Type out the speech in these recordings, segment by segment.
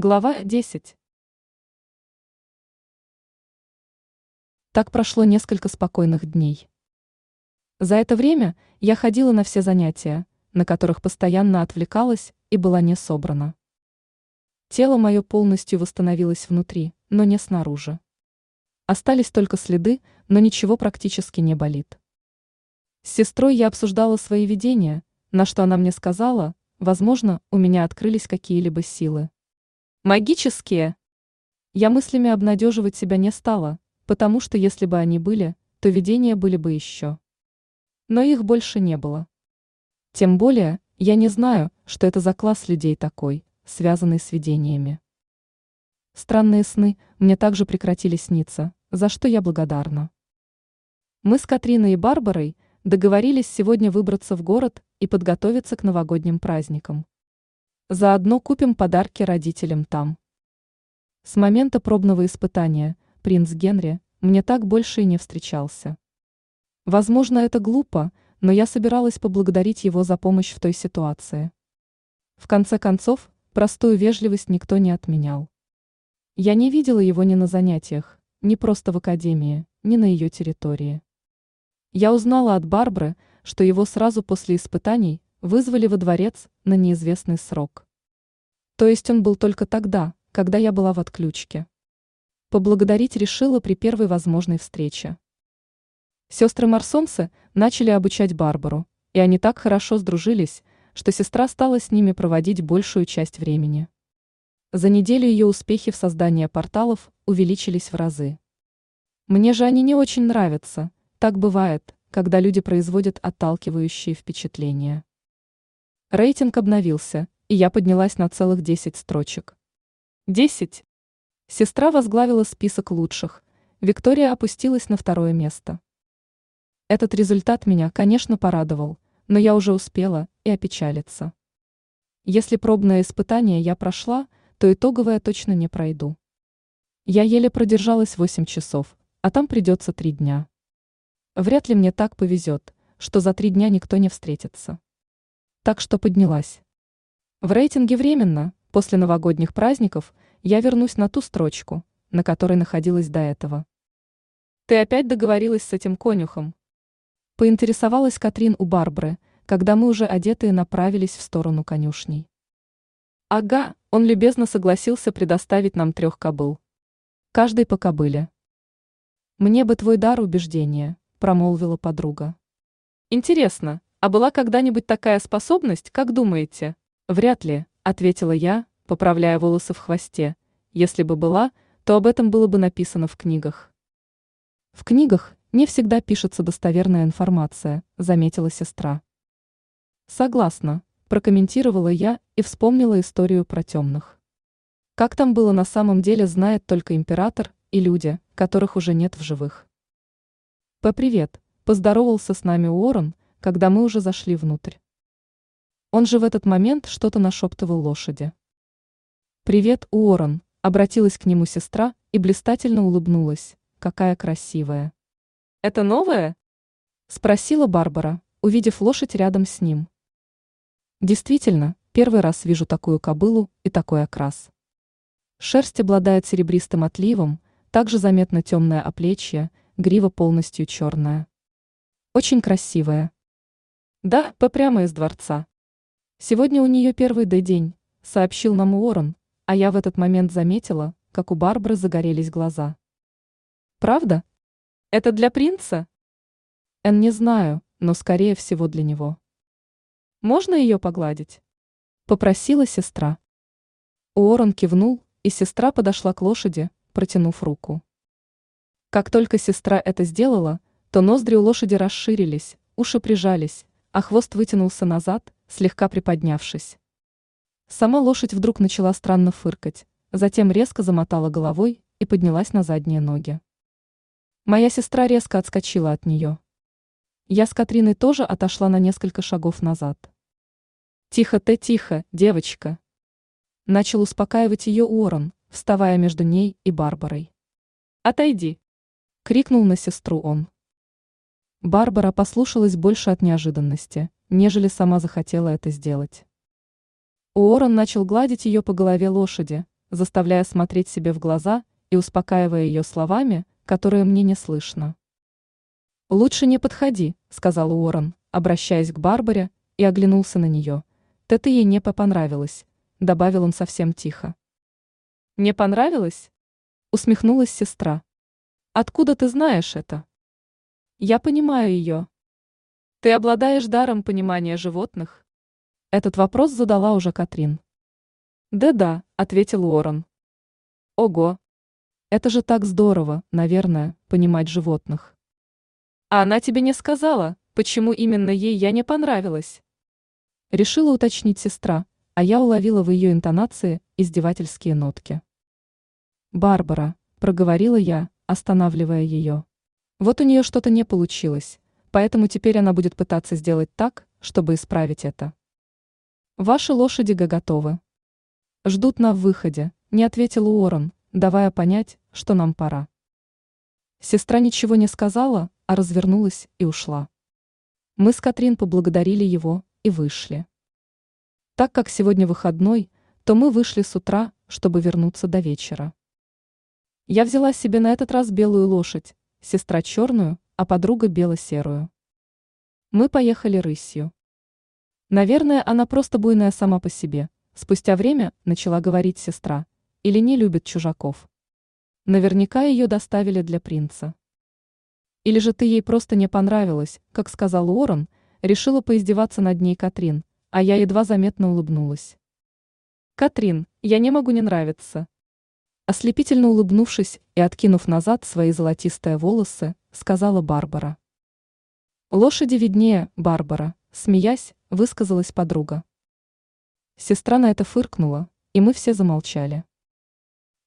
Глава 10. Так прошло несколько спокойных дней. За это время я ходила на все занятия, на которых постоянно отвлекалась и была не собрана. Тело мое полностью восстановилось внутри, но не снаружи. Остались только следы, но ничего практически не болит. С сестрой я обсуждала свои видения, на что она мне сказала, возможно, у меня открылись какие-либо силы. Магические. Я мыслями обнадеживать себя не стала, потому что если бы они были, то видения были бы еще. Но их больше не было. Тем более, я не знаю, что это за класс людей такой, связанный с видениями. Странные сны мне также прекратили сниться, за что я благодарна. Мы с Катриной и Барбарой договорились сегодня выбраться в город и подготовиться к новогодним праздникам. Заодно купим подарки родителям там. С момента пробного испытания принц Генри мне так больше и не встречался. Возможно, это глупо, но я собиралась поблагодарить его за помощь в той ситуации. В конце концов, простую вежливость никто не отменял. Я не видела его ни на занятиях, ни просто в академии, ни на ее территории. Я узнала от Барбары, что его сразу после испытаний вызвали во дворец на неизвестный срок. То есть он был только тогда, когда я была в отключке. Поблагодарить решила при первой возможной встрече. Сестры Марсонсы начали обучать Барбару, и они так хорошо сдружились, что сестра стала с ними проводить большую часть времени. За неделю ее успехи в создании порталов увеличились в разы. Мне же они не очень нравятся, так бывает, когда люди производят отталкивающие впечатления. Рейтинг обновился, и я поднялась на целых 10 строчек. 10. Сестра возглавила список лучших, Виктория опустилась на второе место. Этот результат меня, конечно, порадовал, но я уже успела и опечалиться. Если пробное испытание я прошла, то итоговое точно не пройду. Я еле продержалась 8 часов, а там придется 3 дня. Вряд ли мне так повезет, что за 3 дня никто не встретится так что поднялась. В рейтинге временно, после новогодних праздников, я вернусь на ту строчку, на которой находилась до этого. Ты опять договорилась с этим конюхом? Поинтересовалась Катрин у Барбары, когда мы уже одетые направились в сторону конюшней. Ага, он любезно согласился предоставить нам трех кобыл. Каждый по кобыле. Мне бы твой дар убеждения, промолвила подруга. Интересно, а была когда-нибудь такая способность, как думаете? Вряд ли, ответила я, поправляя волосы в хвосте. Если бы была, то об этом было бы написано в книгах. В книгах не всегда пишется достоверная информация, заметила сестра. Согласна, прокомментировала я и вспомнила историю про темных. Как там было на самом деле, знает только император и люди, которых уже нет в живых. По-привет, поздоровался с нами Уоррен, когда мы уже зашли внутрь. Он же в этот момент что-то нашептывал лошади. «Привет, Уоррен», — обратилась к нему сестра и блистательно улыбнулась. «Какая красивая!» «Это новая?» — спросила Барбара, увидев лошадь рядом с ним. «Действительно, первый раз вижу такую кобылу и такой окрас. Шерсть обладает серебристым отливом, также заметно темное оплечье, грива полностью черная. Очень красивая, да, прямо из дворца. Сегодня у нее первый день, сообщил нам Уоррен, а я в этот момент заметила, как у Барбары загорелись глаза. Правда? Это для принца? Эн не знаю, но скорее всего для него. Можно ее погладить? Попросила сестра. Уоррен кивнул, и сестра подошла к лошади, протянув руку. Как только сестра это сделала, то ноздри у лошади расширились, уши прижались, а хвост вытянулся назад, слегка приподнявшись. Сама лошадь вдруг начала странно фыркать, затем резко замотала головой и поднялась на задние ноги. Моя сестра резко отскочила от нее. Я с Катриной тоже отошла на несколько шагов назад. «Тихо ты, тихо, девочка!» Начал успокаивать ее Уоррен, вставая между ней и Барбарой. «Отойди!» — крикнул на сестру он. Барбара послушалась больше от неожиданности, нежели сама захотела это сделать. Уоррен начал гладить ее по голове лошади, заставляя смотреть себе в глаза и успокаивая ее словами, которые мне не слышно. «Лучше не подходи», — сказал Уоррен, обращаясь к Барбаре, и оглянулся на нее. «Ты-то ей не понравилось», — добавил он совсем тихо. «Не понравилось?» — усмехнулась сестра. «Откуда ты знаешь это?» «Я понимаю ее». «Ты обладаешь даром понимания животных?» Этот вопрос задала уже Катрин. «Да-да», — ответил Уоррен. «Ого! Это же так здорово, наверное, понимать животных». «А она тебе не сказала, почему именно ей я не понравилась?» Решила уточнить сестра, а я уловила в ее интонации издевательские нотки. «Барбара», — проговорила я, останавливая ее. «Вот у нее что-то не получилось, поэтому теперь она будет пытаться сделать так, чтобы исправить это». «Ваши лошади готовы». «Ждут на выходе», — не ответил Уоррен, давая понять, что нам пора. Сестра ничего не сказала, а развернулась и ушла. Мы с Катрин поблагодарили его и вышли. Так как сегодня выходной, то мы вышли с утра, чтобы вернуться до вечера. Я взяла себе на этот раз белую лошадь, сестра черную, а подруга бело-серую. Мы поехали рысью. Наверное, она просто буйная сама по себе. Спустя время начала говорить сестра. Или не любит чужаков. Наверняка ее доставили для принца. Или же ты ей просто не понравилась, как сказал Уоррен, решила поиздеваться над ней Катрин, а я едва заметно улыбнулась. Катрин, я не могу не нравиться. Ослепительно улыбнувшись и откинув назад свои золотистые волосы, сказала Барбара. Лошади виднее, Барбара, смеясь, высказалась подруга. Сестра на это фыркнула, и мы все замолчали.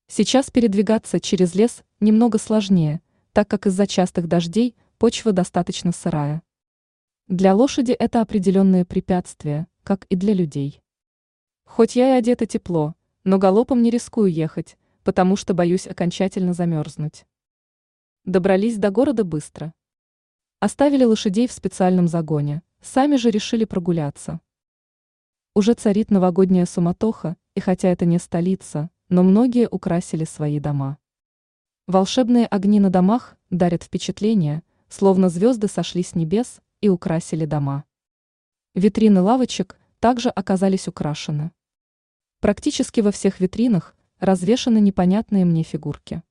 Сейчас передвигаться через лес немного сложнее – так как из-за частых дождей почва достаточно сырая. Для лошади это определенные препятствия, как и для людей. Хоть я и одета тепло, но галопом не рискую ехать, потому что боюсь окончательно замерзнуть. Добрались до города быстро. Оставили лошадей в специальном загоне, сами же решили прогуляться. Уже царит новогодняя суматоха, и хотя это не столица, но многие украсили свои дома. Волшебные огни на домах дарят впечатление, словно звезды сошли с небес и украсили дома. Витрины лавочек также оказались украшены. Практически во всех витринах развешаны непонятные мне фигурки.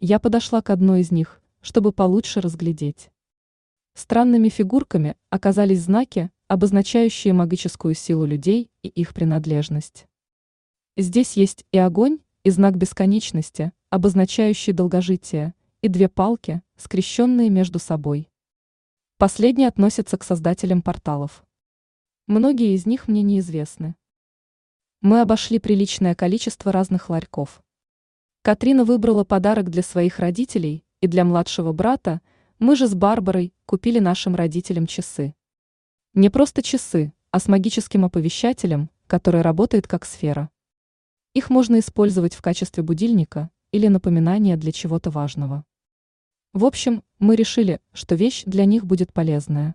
Я подошла к одной из них, чтобы получше разглядеть. Странными фигурками оказались знаки, обозначающие магическую силу людей и их принадлежность. Здесь есть и огонь, и знак бесконечности, обозначающий долгожитие, и две палки, скрещенные между собой. Последние относятся к создателям порталов. Многие из них мне неизвестны. Мы обошли приличное количество разных ларьков. Катрина выбрала подарок для своих родителей, и для младшего брата мы же с Барбарой купили нашим родителям часы. Не просто часы, а с магическим оповещателем, который работает как сфера. Их можно использовать в качестве будильника или напоминания для чего-то важного. В общем, мы решили, что вещь для них будет полезная.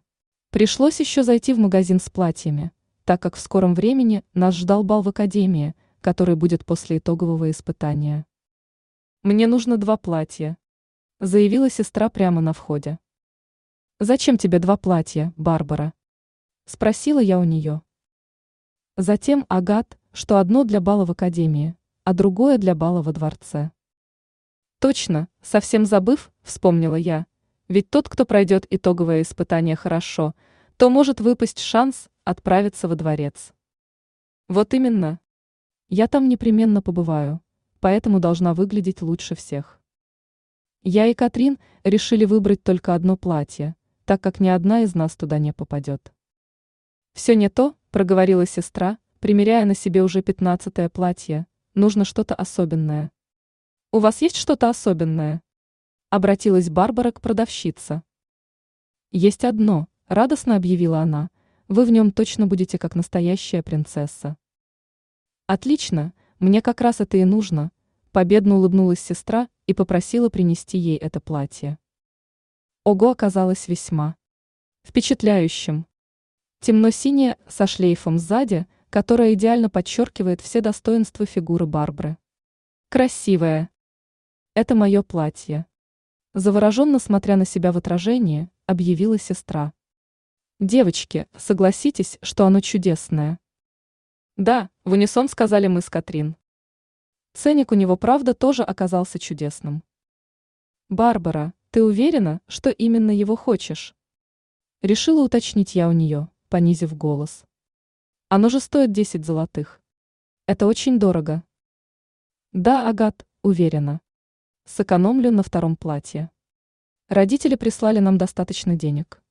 Пришлось еще зайти в магазин с платьями, так как в скором времени нас ждал бал в академии, который будет после итогового испытания. «Мне нужно два платья», – заявила сестра прямо на входе. «Зачем тебе два платья, Барбара?» – спросила я у нее. Затем Агат, что одно для бала в академии, а другое для бала во дворце. Точно, совсем забыв, вспомнила я. Ведь тот, кто пройдет итоговое испытание хорошо, то может выпасть шанс отправиться во дворец. Вот именно. Я там непременно побываю, поэтому должна выглядеть лучше всех. Я и Катрин решили выбрать только одно платье, так как ни одна из нас туда не попадет. Все не то, проговорила сестра, примеряя на себе уже пятнадцатое платье, нужно что-то особенное. «У вас есть что-то особенное?» Обратилась Барбара к продавщице. «Есть одно», — радостно объявила она. «Вы в нем точно будете как настоящая принцесса». «Отлично, мне как раз это и нужно», — победно улыбнулась сестра и попросила принести ей это платье. Ого оказалось весьма впечатляющим. Темно-синее, со шлейфом сзади, которая идеально подчеркивает все достоинства фигуры Барбары. Красивая. Это мое платье. Завороженно смотря на себя в отражении, объявила сестра. Девочки, согласитесь, что оно чудесное. Да, в унисон сказали мы с Катрин. Ценник у него, правда, тоже оказался чудесным. Барбара, ты уверена, что именно его хочешь? Решила уточнить я у нее, понизив голос. Оно же стоит 10 золотых. Это очень дорого. Да, Агат, уверена. Сэкономлю на втором платье. Родители прислали нам достаточно денег.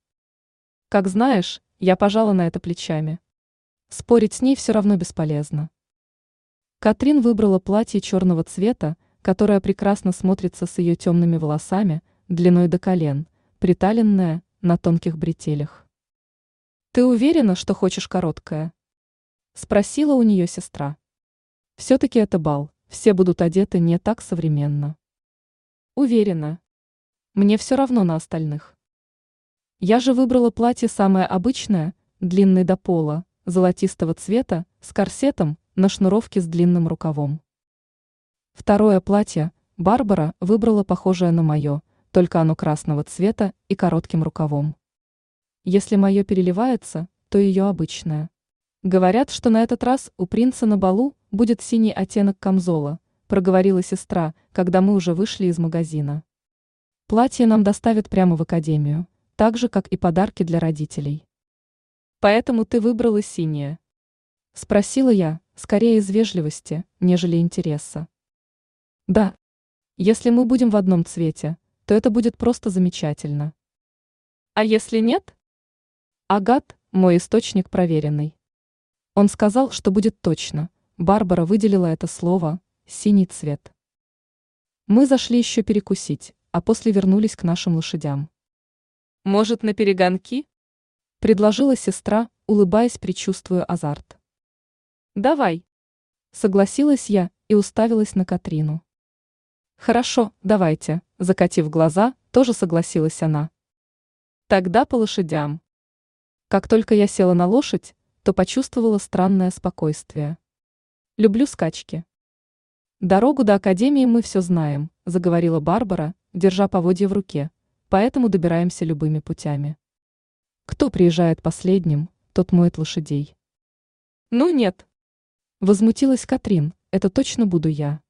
Как знаешь, я пожала на это плечами. Спорить с ней все равно бесполезно. Катрин выбрала платье черного цвета, которое прекрасно смотрится с ее темными волосами, длиной до колен, приталенное на тонких бретелях. «Ты уверена, что хочешь короткое?» – спросила у нее сестра. «Все-таки это бал, все будут одеты не так современно». «Уверена. Мне все равно на остальных». Я же выбрала платье самое обычное, длинное до пола, золотистого цвета, с корсетом, на шнуровке с длинным рукавом. Второе платье Барбара выбрала похожее на мое, только оно красного цвета и коротким рукавом. Если мое переливается, то ее обычное. Говорят, что на этот раз у принца на балу будет синий оттенок камзола, проговорила сестра, когда мы уже вышли из магазина. Платье нам доставят прямо в академию, так же, как и подарки для родителей. Поэтому ты выбрала синее. Спросила я, скорее из вежливости, нежели интереса. Да. Если мы будем в одном цвете, то это будет просто замечательно. А если нет? Агат – мой источник проверенный. Он сказал, что будет точно. Барбара выделила это слово «синий цвет». Мы зашли еще перекусить, а после вернулись к нашим лошадям. «Может, на перегонки?» – предложила сестра, улыбаясь, предчувствуя азарт. «Давай!» – согласилась я и уставилась на Катрину. «Хорошо, давайте», – закатив глаза, тоже согласилась она. «Тогда по лошадям». Как только я села на лошадь, то почувствовала странное спокойствие. Люблю скачки. Дорогу до Академии мы все знаем, заговорила Барбара, держа поводья в руке, поэтому добираемся любыми путями. Кто приезжает последним, тот моет лошадей. Ну нет, Возмутилась Катрин, это точно буду я.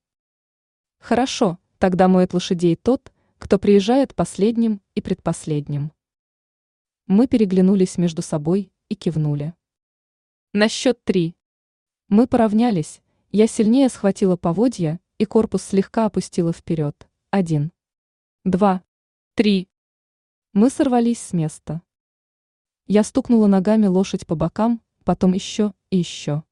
Хорошо, тогда моет лошадей тот, кто приезжает последним и предпоследним. Мы переглянулись между собой и кивнули. На счет три. Мы поравнялись, я сильнее схватила поводья и корпус слегка опустила вперед. Один. Два. Три. Мы сорвались с места. Я стукнула ногами лошадь по бокам, потом еще и еще.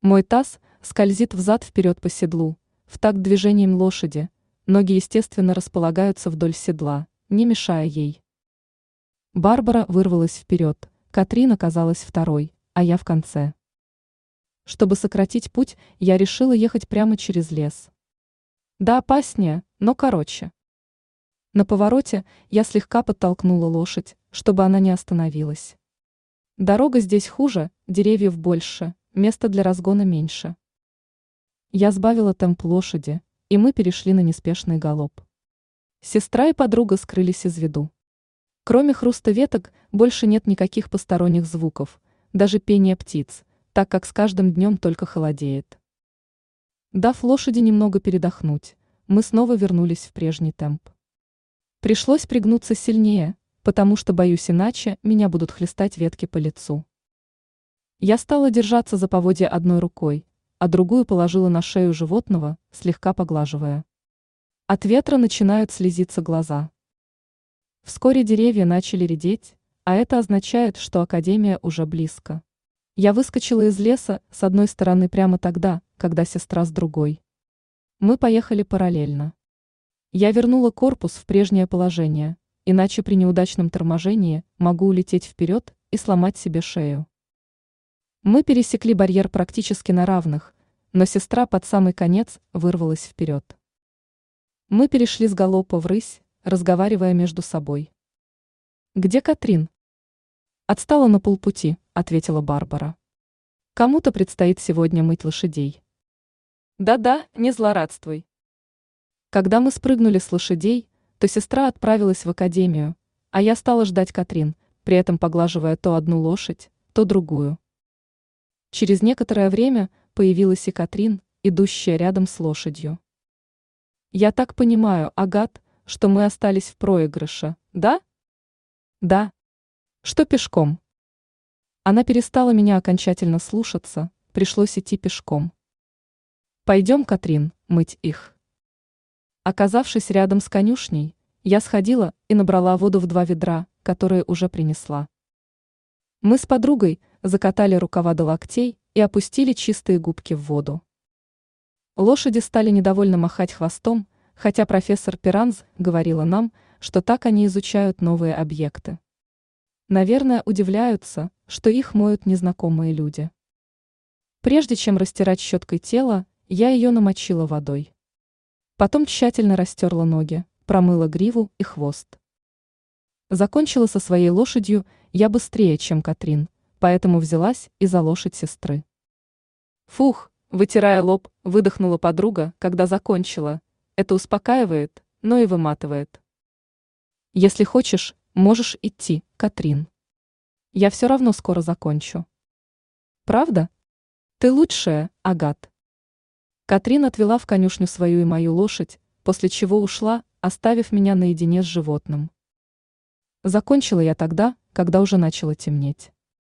Мой таз скользит взад-вперед по седлу, в такт движением лошади, ноги естественно располагаются вдоль седла, не мешая ей. Барбара вырвалась вперед, Катрин оказалась второй, а я в конце. Чтобы сократить путь, я решила ехать прямо через лес. Да, опаснее, но короче. На повороте я слегка подтолкнула лошадь, чтобы она не остановилась. Дорога здесь хуже, деревьев больше, места для разгона меньше. Я сбавила темп лошади, и мы перешли на неспешный галоп. Сестра и подруга скрылись из виду. Кроме хруста веток, больше нет никаких посторонних звуков, даже пения птиц, так как с каждым днем только холодеет. Дав лошади немного передохнуть, мы снова вернулись в прежний темп. Пришлось пригнуться сильнее, потому что, боюсь иначе, меня будут хлестать ветки по лицу. Я стала держаться за поводья одной рукой, а другую положила на шею животного, слегка поглаживая. От ветра начинают слезиться глаза. Вскоре деревья начали редеть, а это означает, что Академия уже близко. Я выскочила из леса с одной стороны прямо тогда, когда сестра с другой. Мы поехали параллельно. Я вернула корпус в прежнее положение, иначе при неудачном торможении могу улететь вперед и сломать себе шею. Мы пересекли барьер практически на равных, но сестра под самый конец вырвалась вперед. Мы перешли с галопа в рысь, разговаривая между собой. «Где Катрин?» «Отстала на полпути», — ответила Барбара. Кому-то предстоит сегодня мыть лошадей. Да-да, не злорадствуй. Когда мы спрыгнули с лошадей, то сестра отправилась в академию, а я стала ждать Катрин, при этом поглаживая то одну лошадь, то другую. Через некоторое время появилась и Катрин, идущая рядом с лошадью. Я так понимаю, Агат, что мы остались в проигрыше, да? Да. Что пешком? Она перестала меня окончательно слушаться, пришлось идти пешком. Пойдем, Катрин, мыть их. Оказавшись рядом с конюшней, я сходила и набрала воду в два ведра, которые уже принесла. Мы с подругой закатали рукава до локтей и опустили чистые губки в воду. Лошади стали недовольно махать хвостом, хотя профессор Пиранз говорила нам, что так они изучают новые объекты. Наверное, удивляются, что их моют незнакомые люди. Прежде чем растирать щеткой тело, я ее намочила водой. Потом тщательно растерла ноги, промыла гриву и хвост. Закончила со своей лошадью я быстрее, чем Катрин, поэтому взялась и за лошадь сестры. Фух, вытирая лоб, выдохнула подруга, когда закончила. Это успокаивает, но и выматывает. Если хочешь, можешь идти, Катрин. Я все равно скоро закончу. Правда? Ты лучшая, Агат. Катрин отвела в конюшню свою и мою лошадь, после чего ушла, оставив меня наедине с животным. Закончила я тогда, когда уже начало темнеть.